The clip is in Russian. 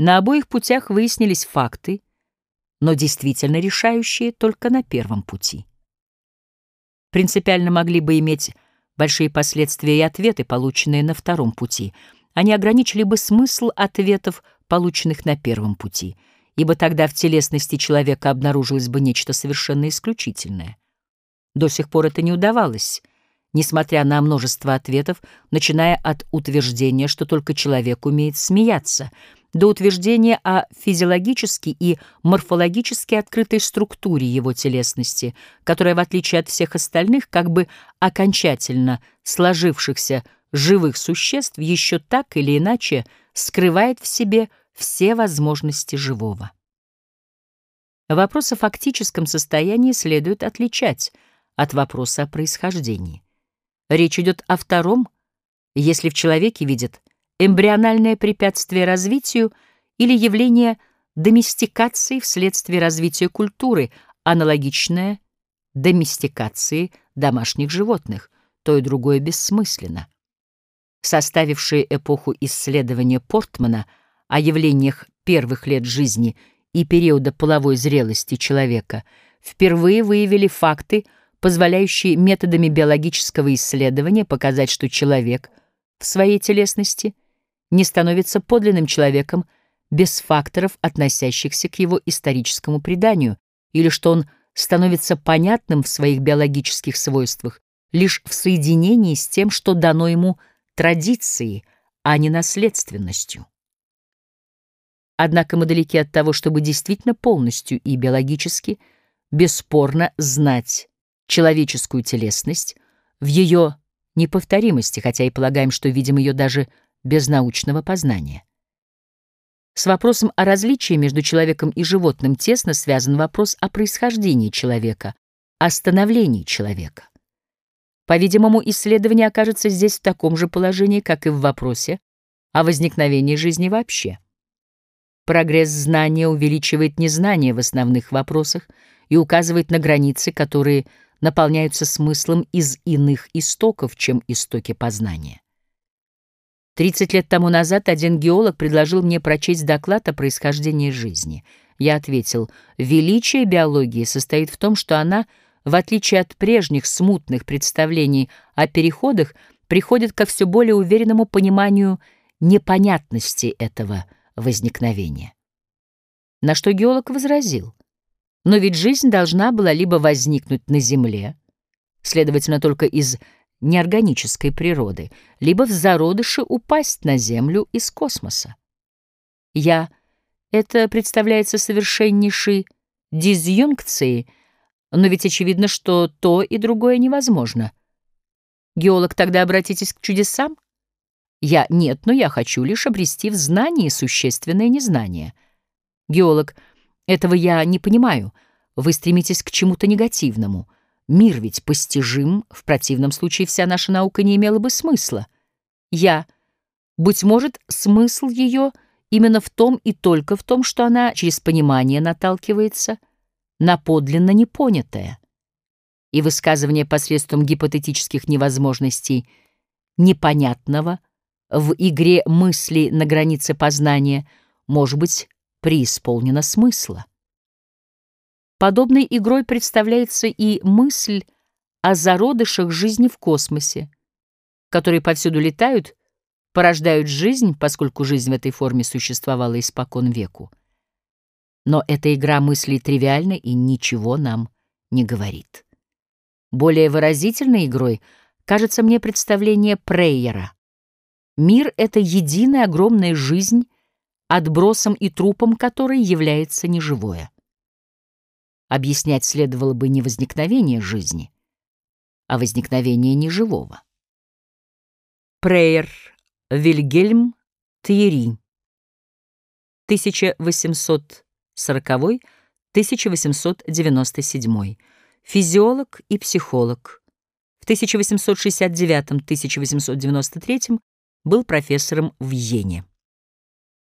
На обоих путях выяснились факты, но действительно решающие только на первом пути. Принципиально могли бы иметь большие последствия и ответы, полученные на втором пути. Они ограничили бы смысл ответов, полученных на первом пути, ибо тогда в телесности человека обнаружилось бы нечто совершенно исключительное. До сих пор это не удавалось, несмотря на множество ответов, начиная от утверждения, что только человек умеет смеяться — до утверждения о физиологически и морфологически открытой структуре его телесности, которая, в отличие от всех остальных, как бы окончательно сложившихся живых существ, еще так или иначе скрывает в себе все возможности живого. Вопрос о фактическом состоянии следует отличать от вопроса о происхождении. Речь идет о втором, если в человеке видят эмбриональное препятствие развитию или явление доместикации вследствие развития культуры, аналогичное доместикации домашних животных, то и другое бессмысленно. Составившие эпоху исследования Портмана о явлениях первых лет жизни и периода половой зрелости человека впервые выявили факты, позволяющие методами биологического исследования показать, что человек в своей телесности — не становится подлинным человеком без факторов, относящихся к его историческому преданию, или что он становится понятным в своих биологических свойствах лишь в соединении с тем, что дано ему традицией, а не наследственностью. Однако мы далеки от того, чтобы действительно полностью и биологически, бесспорно знать человеческую телесность в ее неповторимости, хотя и полагаем, что видим ее даже без научного познания. С вопросом о различии между человеком и животным тесно связан вопрос о происхождении человека, о становлении человека. По-видимому, исследование окажется здесь в таком же положении, как и в вопросе о возникновении жизни вообще. Прогресс знания увеличивает незнание в основных вопросах и указывает на границы, которые наполняются смыслом из иных истоков, чем истоки познания. Тридцать лет тому назад один геолог предложил мне прочесть доклад о происхождении жизни. Я ответил, величие биологии состоит в том, что она, в отличие от прежних смутных представлений о переходах, приходит ко все более уверенному пониманию непонятности этого возникновения. На что геолог возразил, но ведь жизнь должна была либо возникнуть на Земле, следовательно, только из неорганической природы, либо в зародыше упасть на Землю из космоса. Я — это представляется совершеннейшей дизъюнкцией, но ведь очевидно, что то и другое невозможно. Геолог, тогда обратитесь к чудесам? Я — нет, но я хочу лишь обрести в знании существенное незнание. Геолог — этого я не понимаю. Вы стремитесь к чему-то негативному — Мир ведь постижим, в противном случае вся наша наука не имела бы смысла. Я. Быть может, смысл ее именно в том и только в том, что она через понимание наталкивается на подлинно непонятое. И высказывание посредством гипотетических невозможностей непонятного в игре мысли на границе познания может быть преисполнено смысла. Подобной игрой представляется и мысль о зародышах жизни в космосе, которые повсюду летают, порождают жизнь, поскольку жизнь в этой форме существовала испокон веку. Но эта игра мыслей тривиальна и ничего нам не говорит. Более выразительной игрой кажется мне представление Прейера. Мир — это единая огромная жизнь, отбросом и трупом которой является неживое. Объяснять следовало бы не возникновение жизни, а возникновение неживого. Прейер Вильгельм Тьерри 1840-1897 физиолог и психолог. В 1869-1893 был профессором в Йене.